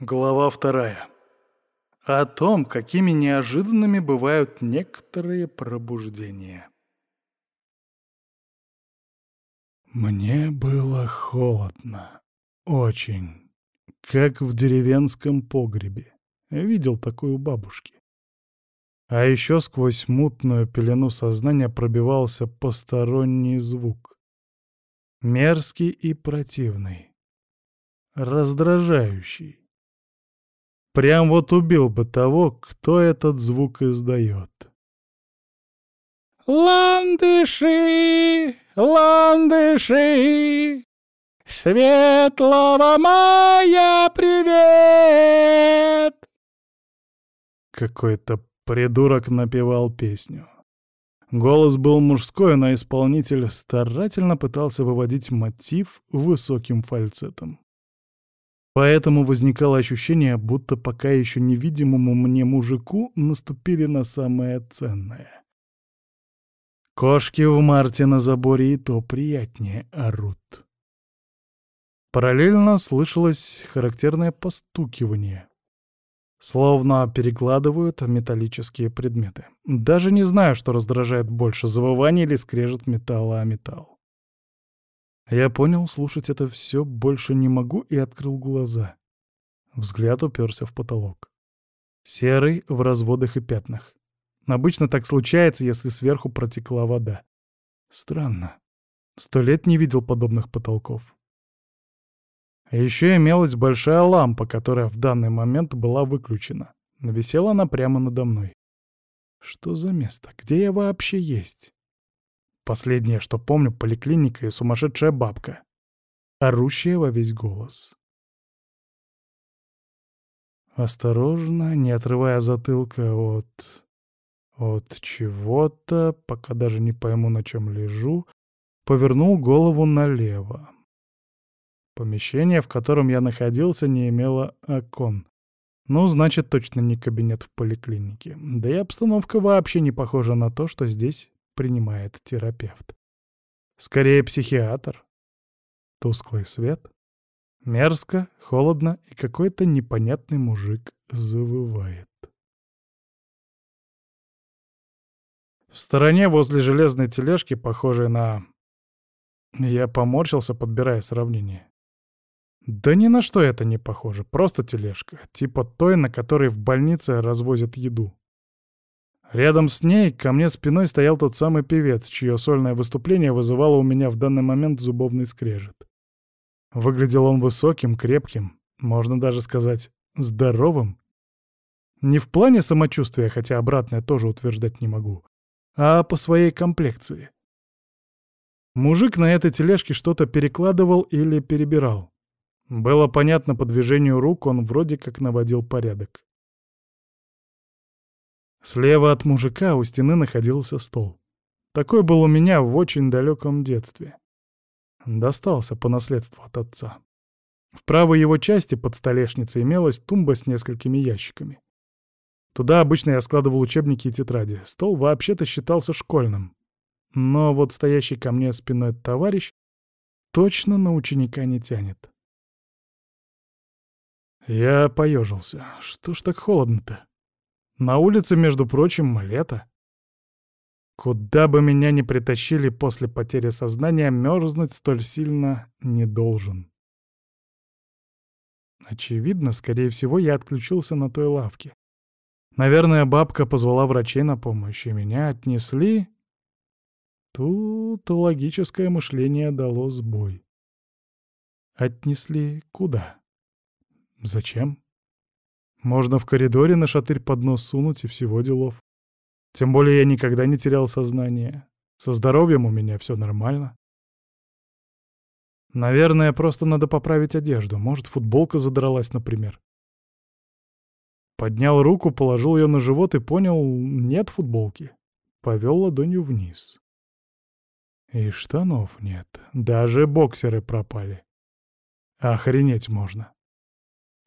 Глава вторая. О том, какими неожиданными бывают некоторые пробуждения. Мне было холодно. Очень. Как в деревенском погребе. видел такую у бабушки. А еще сквозь мутную пелену сознания пробивался посторонний звук. Мерзкий и противный. Раздражающий. Прям вот убил бы того, кто этот звук издает. Ландыши, ландыши, светлого мая привет! Какой-то придурок напевал песню. Голос был мужской, но исполнитель старательно пытался выводить мотив высоким фальцетом. Поэтому возникало ощущение, будто пока еще невидимому мне мужику наступили на самое ценное. Кошки в марте на заборе и то приятнее орут. Параллельно слышалось характерное постукивание. Словно перекладывают металлические предметы. Даже не знаю, что раздражает больше, завывание или скрежет металла о металл. Я понял, слушать это все больше не могу и открыл глаза. Взгляд уперся в потолок. Серый в разводах и пятнах. Обычно так случается, если сверху протекла вода. Странно. Сто лет не видел подобных потолков. Еще имелась большая лампа, которая в данный момент была выключена. Висела она прямо надо мной. Что за место? Где я вообще есть? Последнее, что помню, поликлиника и сумасшедшая бабка, орущая во весь голос. Осторожно, не отрывая затылка от... от чего-то, пока даже не пойму, на чем лежу, повернул голову налево. Помещение, в котором я находился, не имело окон. Ну, значит, точно не кабинет в поликлинике. Да и обстановка вообще не похожа на то, что здесь принимает терапевт. Скорее психиатр. Тусклый свет. Мерзко, холодно, и какой-то непонятный мужик завывает. В стороне возле железной тележки, похожей на... Я поморщился, подбирая сравнение. Да ни на что это не похоже, просто тележка, типа той, на которой в больнице развозят еду. Рядом с ней ко мне спиной стоял тот самый певец, чье сольное выступление вызывало у меня в данный момент зубовный скрежет. Выглядел он высоким, крепким, можно даже сказать, здоровым. Не в плане самочувствия, хотя обратное тоже утверждать не могу, а по своей комплекции. Мужик на этой тележке что-то перекладывал или перебирал. Было понятно по движению рук, он вроде как наводил порядок. Слева от мужика у стены находился стол. Такой был у меня в очень далеком детстве. Достался по наследству от отца. В правой его части под столешницей имелась тумба с несколькими ящиками. Туда обычно я складывал учебники и тетради. Стол вообще-то считался школьным. Но вот стоящий ко мне спиной товарищ точно на ученика не тянет. Я поежился. Что ж так холодно-то? На улице, между прочим, лето. Куда бы меня ни притащили после потери сознания, мерзнуть столь сильно не должен. Очевидно, скорее всего, я отключился на той лавке. Наверное, бабка позвала врачей на помощь, и меня отнесли... Тут логическое мышление дало сбой. Отнесли куда? Зачем? Можно в коридоре на шатырь под нос сунуть и всего делов. Тем более я никогда не терял сознание. Со здоровьем у меня все нормально. Наверное, просто надо поправить одежду. Может, футболка задралась, например. Поднял руку, положил ее на живот и понял, нет футболки. Повел ладонью вниз. И штанов нет. Даже боксеры пропали. Охренеть можно.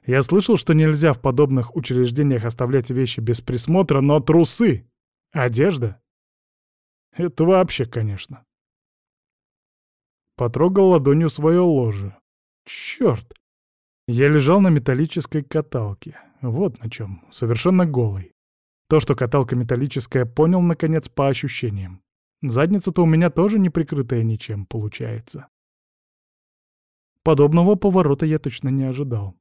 Я слышал, что нельзя в подобных учреждениях оставлять вещи без присмотра, но трусы, одежда — это вообще, конечно. Потрогал ладонью свое ложе. Черт! Я лежал на металлической каталке. Вот на чем. Совершенно голый. То, что каталка металлическая, понял, наконец, по ощущениям. Задница-то у меня тоже не прикрытая ничем, получается. Подобного поворота я точно не ожидал.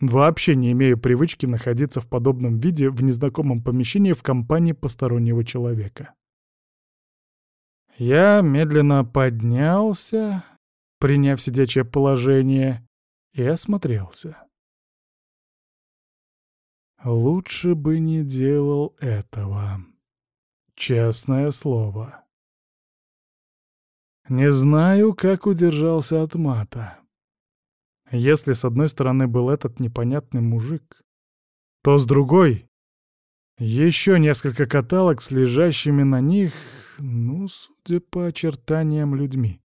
Вообще не имею привычки находиться в подобном виде в незнакомом помещении в компании постороннего человека. Я медленно поднялся, приняв сидячее положение, и осмотрелся. Лучше бы не делал этого. Честное слово. Не знаю, как удержался от мата. Если с одной стороны был этот непонятный мужик, то с другой — еще несколько каталог с лежащими на них, ну, судя по очертаниям, людьми.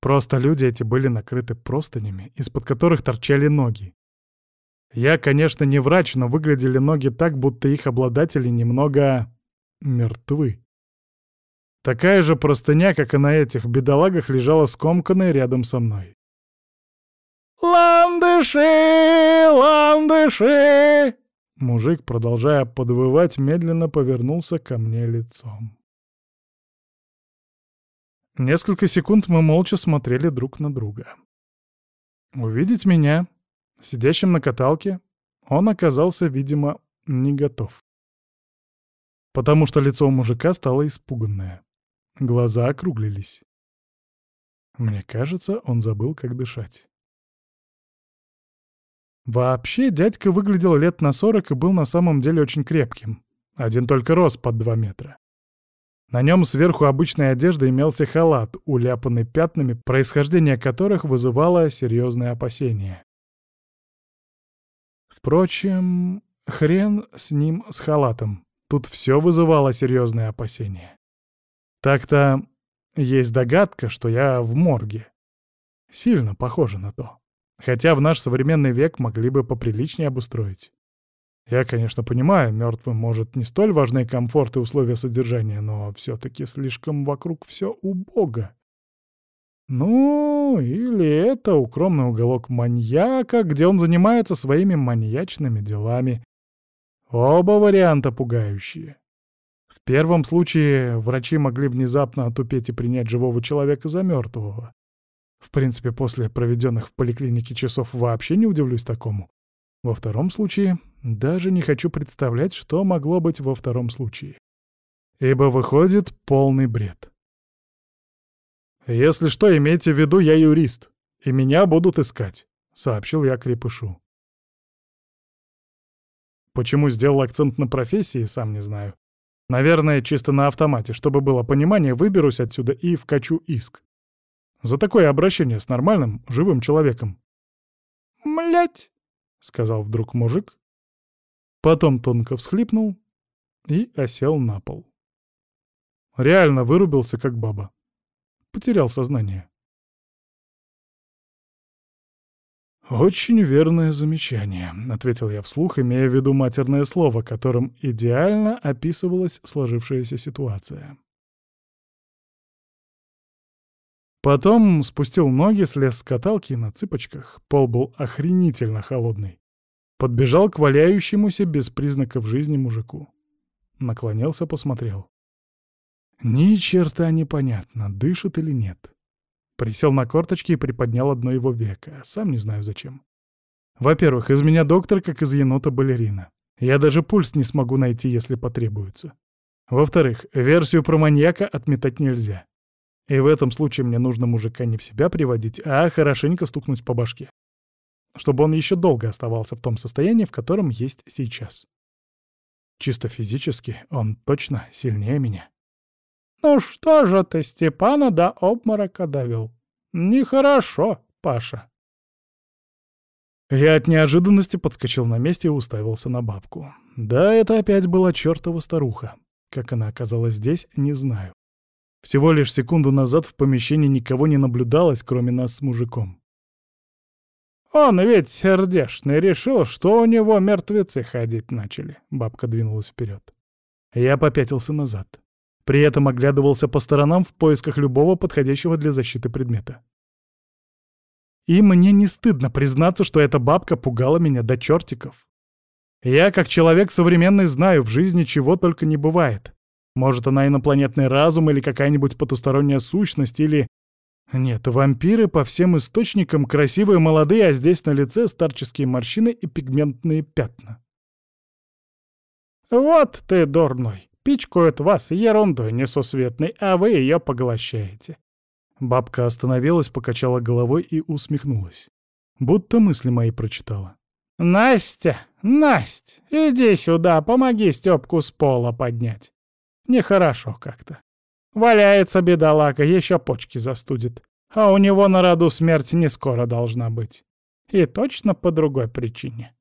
Просто люди эти были накрыты простынями, из-под которых торчали ноги. Я, конечно, не врач, но выглядели ноги так, будто их обладатели немного мертвы. Такая же простыня, как и на этих бедолагах, лежала скомканной рядом со мной. «Ландыши! Ландыши!» Мужик, продолжая подвывать, медленно повернулся ко мне лицом. Несколько секунд мы молча смотрели друг на друга. Увидеть меня, сидящим на каталке, он оказался, видимо, не готов. Потому что лицо мужика стало испуганное. Глаза округлились. Мне кажется, он забыл, как дышать. Вообще, дядька выглядел лет на сорок и был на самом деле очень крепким. Один только рост под два метра. На нем сверху обычной одежды имелся халат, уляпанный пятнами, происхождение которых вызывало серьезные опасения. Впрочем, хрен с ним, с халатом. Тут все вызывало серьезные опасения. Так-то есть догадка, что я в морге. Сильно похоже на то. Хотя в наш современный век могли бы поприличнее обустроить. Я, конечно, понимаю, мертвым может не столь важны комфорт и условия содержания, но все-таки слишком вокруг все убого. Ну, или это укромный уголок маньяка, где он занимается своими маньячными делами. Оба варианта пугающие. В первом случае врачи могли внезапно отупеть и принять живого человека за мертвого. В принципе, после проведенных в поликлинике часов вообще не удивлюсь такому. Во втором случае даже не хочу представлять, что могло быть во втором случае. Ибо выходит полный бред. «Если что, имейте в виду, я юрист, и меня будут искать», — сообщил я Крепышу. Почему сделал акцент на профессии, сам не знаю. Наверное, чисто на автомате, чтобы было понимание, выберусь отсюда и вкачу иск. За такое обращение с нормальным, живым человеком. «Млять!» — сказал вдруг мужик. Потом тонко всхлипнул и осел на пол. Реально вырубился, как баба. Потерял сознание. «Очень верное замечание», — ответил я вслух, имея в виду матерное слово, которым идеально описывалась сложившаяся ситуация. Потом спустил ноги, слез с каталки на цыпочках. Пол был охренительно холодный. Подбежал к валяющемуся без признаков жизни мужику. Наклонился, посмотрел. Ни черта непонятно, дышит или нет. Присел на корточки и приподнял одно его веко. Сам не знаю зачем. Во-первых, из меня доктор, как из енота балерина. Я даже пульс не смогу найти, если потребуется. Во-вторых, версию про маньяка отметать нельзя. И в этом случае мне нужно мужика не в себя приводить, а хорошенько стукнуть по башке. Чтобы он еще долго оставался в том состоянии, в котором есть сейчас. Чисто физически он точно сильнее меня. «Ну что же ты Степана до обморока довел? Нехорошо, Паша». Я от неожиданности подскочил на месте и уставился на бабку. Да, это опять была чертова старуха. Как она оказалась здесь, не знаю. Всего лишь секунду назад в помещении никого не наблюдалось, кроме нас с мужиком. «Он ведь сердешный, решил, что у него мертвецы ходить начали», — бабка двинулась вперед. Я попятился назад. При этом оглядывался по сторонам в поисках любого подходящего для защиты предмета. И мне не стыдно признаться, что эта бабка пугала меня до чертиков. Я, как человек современный, знаю, в жизни чего только не бывает. Может, она инопланетный разум или какая-нибудь потусторонняя сущность, или... Нет, вампиры по всем источникам красивые, молодые, а здесь на лице старческие морщины и пигментные пятна. «Вот ты, дурной, пичкают вас ерундой несусветной, а вы ее поглощаете». Бабка остановилась, покачала головой и усмехнулась. Будто мысли мои прочитала. «Настя, Насть, иди сюда, помоги Стёпку с пола поднять. Нехорошо как-то. Валяется бедолага, еще почки застудит. А у него на роду смерть не скоро должна быть. И точно по другой причине.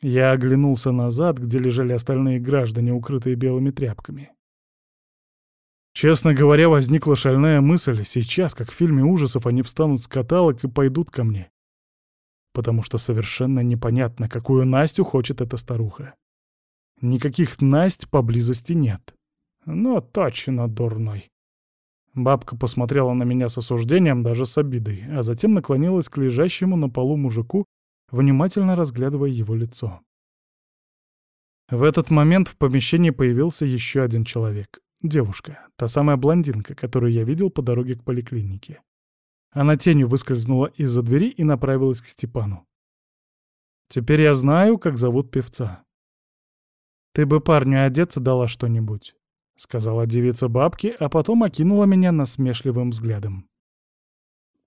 Я оглянулся назад, где лежали остальные граждане, укрытые белыми тряпками. Честно говоря, возникла шальная мысль, сейчас, как в фильме ужасов, они встанут с каталог и пойдут ко мне. Потому что совершенно непонятно, какую Настю хочет эта старуха. Никаких Насть поблизости нет. Ну, точно дурной. Бабка посмотрела на меня с осуждением, даже с обидой, а затем наклонилась к лежащему на полу мужику внимательно разглядывая его лицо. В этот момент в помещении появился еще один человек. Девушка, та самая блондинка, которую я видел по дороге к поликлинике. Она тенью выскользнула из-за двери и направилась к Степану. Теперь я знаю, как зовут певца. «Ты бы парню одеться дала что-нибудь», — сказала девица бабки, а потом окинула меня насмешливым взглядом.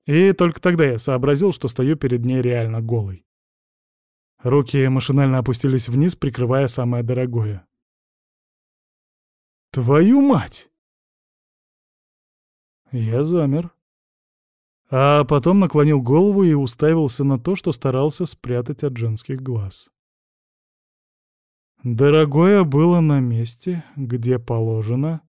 И только тогда я сообразил, что стою перед ней реально голый. Руки машинально опустились вниз, прикрывая самое дорогое. «Твою мать!» Я замер. А потом наклонил голову и уставился на то, что старался спрятать от женских глаз. Дорогое было на месте, где положено,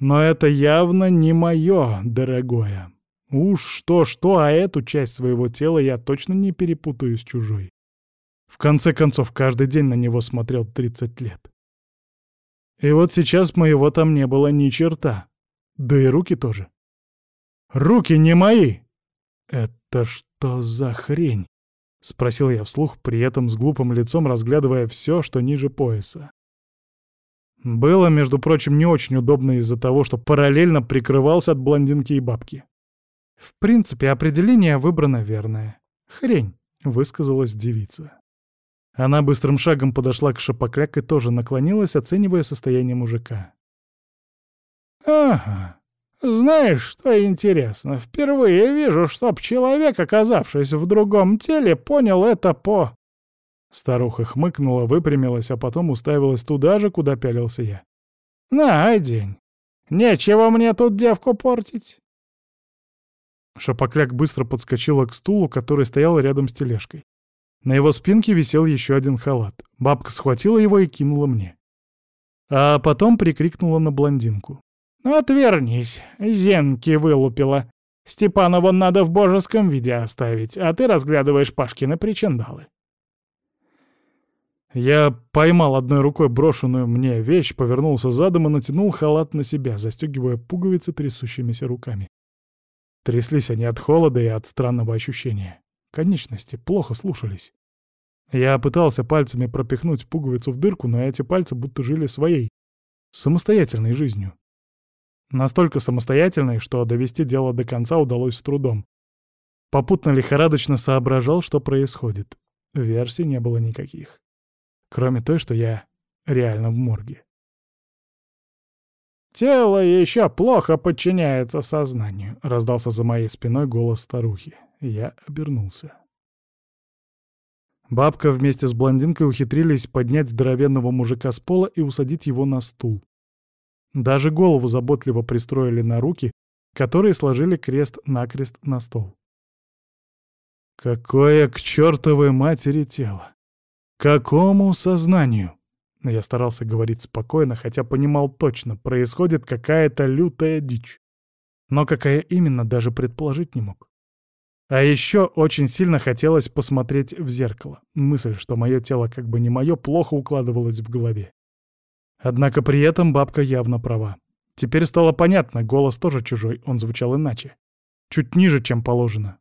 но это явно не мое дорогое. Уж что-что, а эту часть своего тела я точно не перепутаю с чужой. В конце концов, каждый день на него смотрел 30 лет. И вот сейчас моего там не было ни черта. Да и руки тоже. Руки не мои! Это что за хрень? Спросил я вслух, при этом с глупым лицом разглядывая все, что ниже пояса. Было, между прочим, не очень удобно из-за того, что параллельно прикрывался от блондинки и бабки. В принципе, определение выбрано верное. «Хрень», — высказалась девица. Она быстрым шагом подошла к шапокляк и тоже наклонилась, оценивая состояние мужика. «Ага. Знаешь, что интересно? Впервые вижу, чтоб человек, оказавшись в другом теле, понял это по...» Старуха хмыкнула, выпрямилась, а потом уставилась туда же, куда пялился я. «На, одень. Нечего мне тут девку портить». Шапокляк быстро подскочила к стулу, который стоял рядом с тележкой. На его спинке висел еще один халат. Бабка схватила его и кинула мне. А потом прикрикнула на блондинку. «Отвернись, зенки вылупила. Степанова надо в божеском виде оставить, а ты разглядываешь Пашкины причиндалы». Я поймал одной рукой брошенную мне вещь, повернулся задом и натянул халат на себя, застегивая пуговицы трясущимися руками. Тряслись они от холода и от странного ощущения. Конечности плохо слушались. Я пытался пальцами пропихнуть пуговицу в дырку, но эти пальцы будто жили своей, самостоятельной жизнью. Настолько самостоятельной, что довести дело до конца удалось с трудом. Попутно лихорадочно соображал, что происходит. Версий не было никаких. Кроме той, что я реально в морге. «Тело еще плохо подчиняется сознанию», — раздался за моей спиной голос старухи. Я обернулся. Бабка вместе с блондинкой ухитрились поднять здоровенного мужика с пола и усадить его на стул. Даже голову заботливо пристроили на руки, которые сложили крест-накрест на стол. Какое к чертовой матери тело! Какому сознанию? Я старался говорить спокойно, хотя понимал точно, происходит какая-то лютая дичь. Но какая именно, даже предположить не мог. А еще очень сильно хотелось посмотреть в зеркало. Мысль, что мое тело как бы не мое, плохо укладывалась в голове. Однако при этом бабка явно права. Теперь стало понятно, голос тоже чужой, он звучал иначе. чуть ниже, чем положено.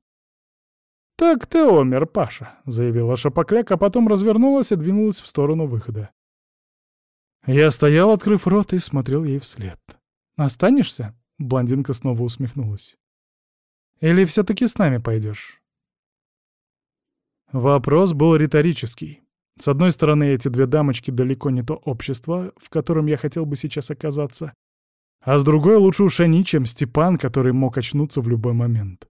«Так ты умер, Паша», — заявила Шапокляк, а потом развернулась и двинулась в сторону выхода. Я стоял, открыв рот, и смотрел ей вслед. «Останешься?» — блондинка снова усмехнулась. «Или все-таки с нами пойдешь?» Вопрос был риторический. С одной стороны, эти две дамочки далеко не то общество, в котором я хотел бы сейчас оказаться, а с другой лучше уж они, чем Степан, который мог очнуться в любой момент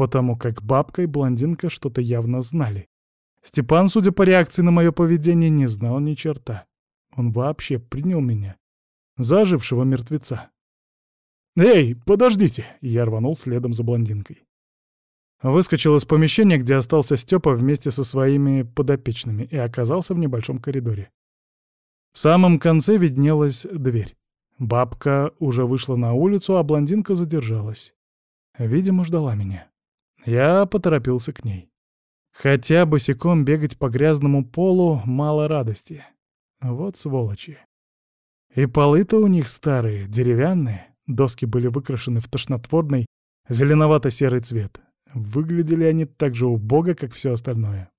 потому как бабка и блондинка что-то явно знали. Степан, судя по реакции на мое поведение, не знал ни черта. Он вообще принял меня за ожившего мертвеца. «Эй, подождите!» — я рванул следом за блондинкой. Выскочил из помещения, где остался Степа вместе со своими подопечными, и оказался в небольшом коридоре. В самом конце виднелась дверь. Бабка уже вышла на улицу, а блондинка задержалась. Видимо, ждала меня. Я поторопился к ней. Хотя босиком бегать по грязному полу мало радости. Вот сволочи. И полы-то у них старые, деревянные. Доски были выкрашены в тошнотворный зеленовато-серый цвет. Выглядели они так же убого, как все остальное.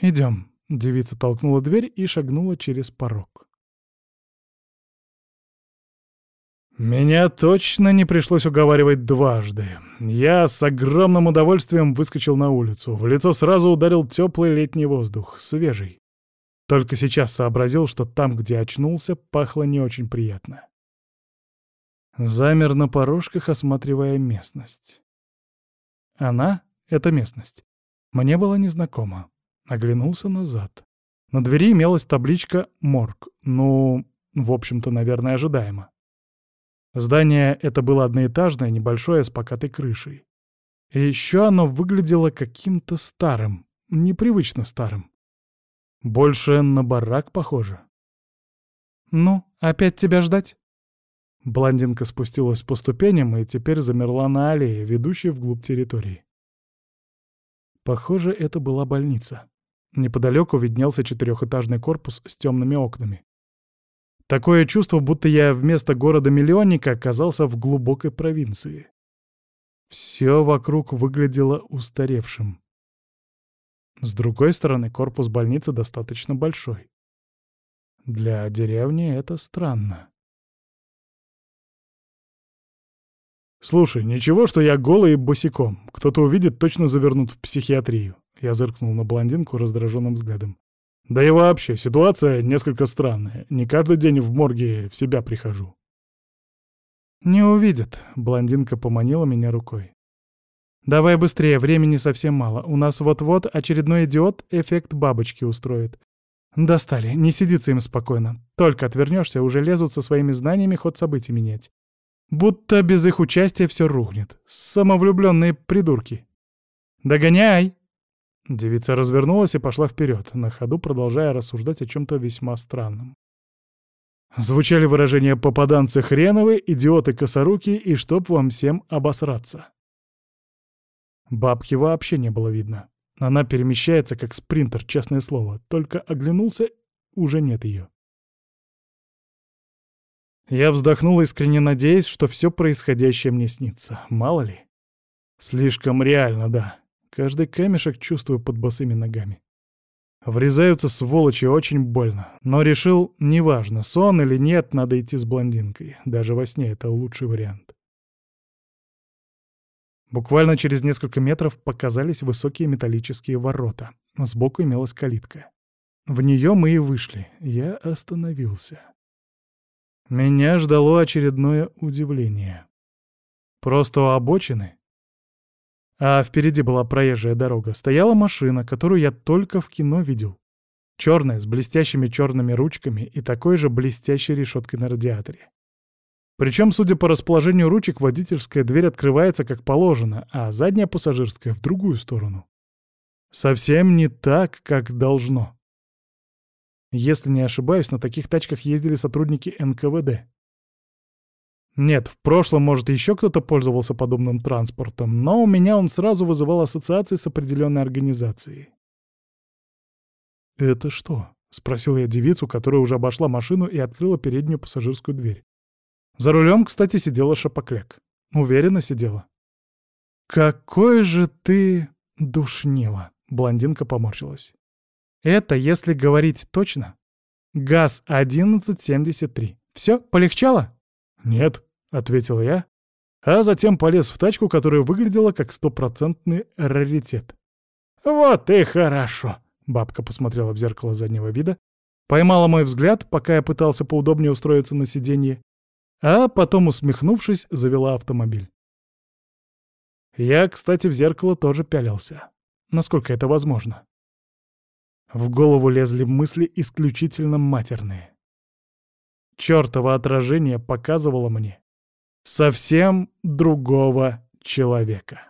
«Идем», — девица толкнула дверь и шагнула через порог. Меня точно не пришлось уговаривать дважды. Я с огромным удовольствием выскочил на улицу. В лицо сразу ударил теплый летний воздух, свежий. Только сейчас сообразил, что там, где очнулся, пахло не очень приятно. Замер на порожках, осматривая местность. Она, эта местность, мне была незнакома. Оглянулся назад. На двери имелась табличка «Морг». Ну, в общем-то, наверное, ожидаемо. Здание это было одноэтажное, небольшое, с покатой крышей. И еще оно выглядело каким-то старым, непривычно старым. Больше на барак похоже. «Ну, опять тебя ждать?» Блондинка спустилась по ступеням и теперь замерла на аллее, ведущей вглубь территории. Похоже, это была больница. Неподалеку виднелся четырехэтажный корпус с темными окнами. Такое чувство, будто я вместо города-миллионника оказался в глубокой провинции. Все вокруг выглядело устаревшим. С другой стороны, корпус больницы достаточно большой. Для деревни это странно. «Слушай, ничего, что я голый и босиком. Кто-то увидит, точно завернут в психиатрию». Я зыркнул на блондинку раздраженным взглядом. Да и вообще, ситуация несколько странная. Не каждый день в морге в себя прихожу. «Не увидят», — блондинка поманила меня рукой. «Давай быстрее, времени совсем мало. У нас вот-вот очередной идиот эффект бабочки устроит. Достали, не сидится им спокойно. Только отвернешься, уже лезут со своими знаниями ход событий менять. Будто без их участия все рухнет. Самовлюбленные придурки. Догоняй!» Девица развернулась и пошла вперед, на ходу продолжая рассуждать о чем-то весьма странном. Звучали выражения «попаданцы хреновы», «идиоты косоруки» и «чтоб вам всем обосраться». Бабки вообще не было видно. Она перемещается, как спринтер, честное слово. Только оглянулся, уже нет ее. Я вздохнул, искренне надеясь, что все происходящее мне снится. Мало ли. Слишком реально, да. Каждый камешек чувствую под босыми ногами. Врезаются сволочи очень больно, но решил, неважно, сон или нет, надо идти с блондинкой. Даже во сне это лучший вариант. Буквально через несколько метров показались высокие металлические ворота. Сбоку имелась калитка. В нее мы и вышли. Я остановился. Меня ждало очередное удивление. Просто у обочины а впереди была проезжая дорога, стояла машина, которую я только в кино видел. Черная, с блестящими черными ручками и такой же блестящей решеткой на радиаторе. Причем, судя по расположению ручек, водительская дверь открывается как положено, а задняя пассажирская — в другую сторону. Совсем не так, как должно. Если не ошибаюсь, на таких тачках ездили сотрудники НКВД. Нет, в прошлом, может, еще кто-то пользовался подобным транспортом, но у меня он сразу вызывал ассоциации с определенной организацией. «Это что?» — спросил я девицу, которая уже обошла машину и открыла переднюю пассажирскую дверь. За рулем, кстати, сидела шапокляк. Уверенно сидела. «Какой же ты душнила!» — блондинка поморщилась. «Это, если говорить точно, ГАЗ-1173. Все, полегчало?» «Нет», — ответил я, а затем полез в тачку, которая выглядела как стопроцентный раритет. «Вот и хорошо!» — бабка посмотрела в зеркало заднего вида, поймала мой взгляд, пока я пытался поудобнее устроиться на сиденье, а потом, усмехнувшись, завела автомобиль. Я, кстати, в зеркало тоже пялился. Насколько это возможно. В голову лезли мысли исключительно матерные. Чёртово отражение показывало мне совсем другого человека.